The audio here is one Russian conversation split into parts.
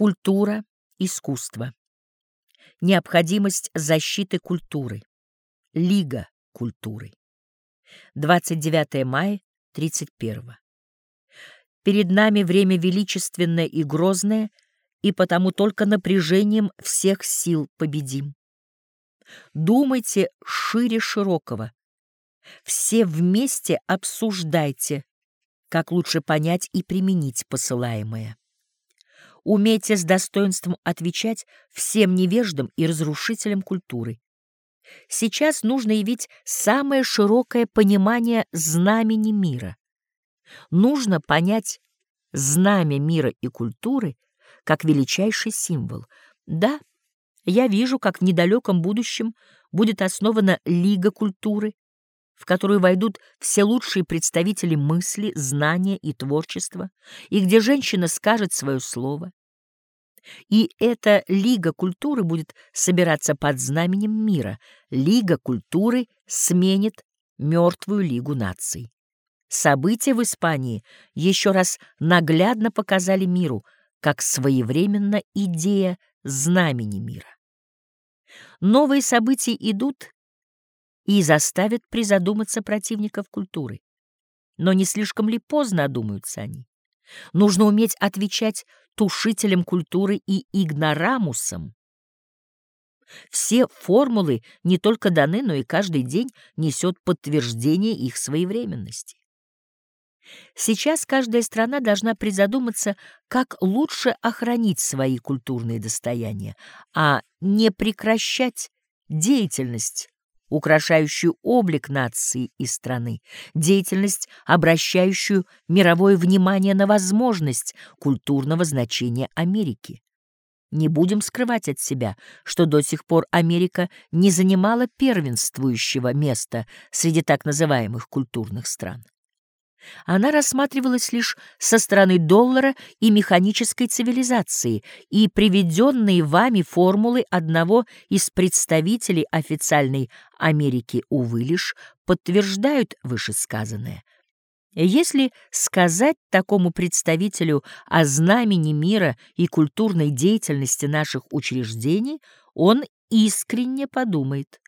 Культура, искусство. Необходимость защиты культуры. Лига культуры. 29 мая 31. Перед нами время величественное и грозное, и потому только напряжением всех сил победим. Думайте шире широкого. Все вместе обсуждайте, как лучше понять и применить посылаемое. Умейте с достоинством отвечать всем невеждам и разрушителям культуры. Сейчас нужно явить самое широкое понимание знамени мира. Нужно понять знамя мира и культуры как величайший символ. Да, я вижу, как в недалеком будущем будет основана Лига культуры, в которую войдут все лучшие представители мысли, знания и творчества, и где женщина скажет свое слово. И эта Лига культуры будет собираться под знаменем мира. Лига культуры сменит мертвую Лигу наций. События в Испании еще раз наглядно показали миру, как своевременно идея знамени мира. Новые события идут и заставят призадуматься противников культуры. Но не слишком ли поздно одумаются они? Нужно уметь отвечать тушителем культуры и игнорамусом. Все формулы не только даны, но и каждый день несет подтверждение их своевременности. Сейчас каждая страна должна призадуматься, как лучше охранить свои культурные достояния, а не прекращать деятельность украшающую облик нации и страны, деятельность, обращающую мировое внимание на возможность культурного значения Америки. Не будем скрывать от себя, что до сих пор Америка не занимала первенствующего места среди так называемых культурных стран. Она рассматривалась лишь со стороны доллара и механической цивилизации, и приведенные вами формулы одного из представителей официальной Америки, увы, лишь подтверждают вышесказанное. Если сказать такому представителю о знамени мира и культурной деятельности наших учреждений, он искренне подумает.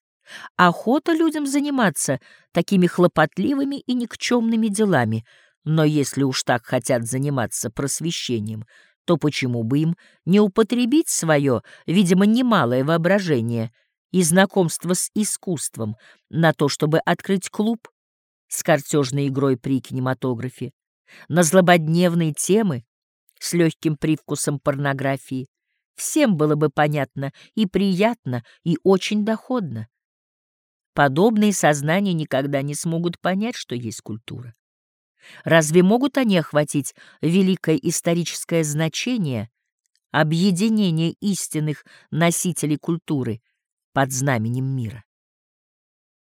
Охота людям заниматься такими хлопотливыми и никчемными делами, но если уж так хотят заниматься просвещением, то почему бы им не употребить свое, видимо, немалое воображение и знакомство с искусством на то, чтобы открыть клуб с картежной игрой при кинематографе, на злободневные темы с легким привкусом порнографии. Всем было бы понятно и приятно, и очень доходно. Подобные сознания никогда не смогут понять, что есть культура. Разве могут они охватить великое историческое значение объединения истинных носителей культуры под знаменем мира?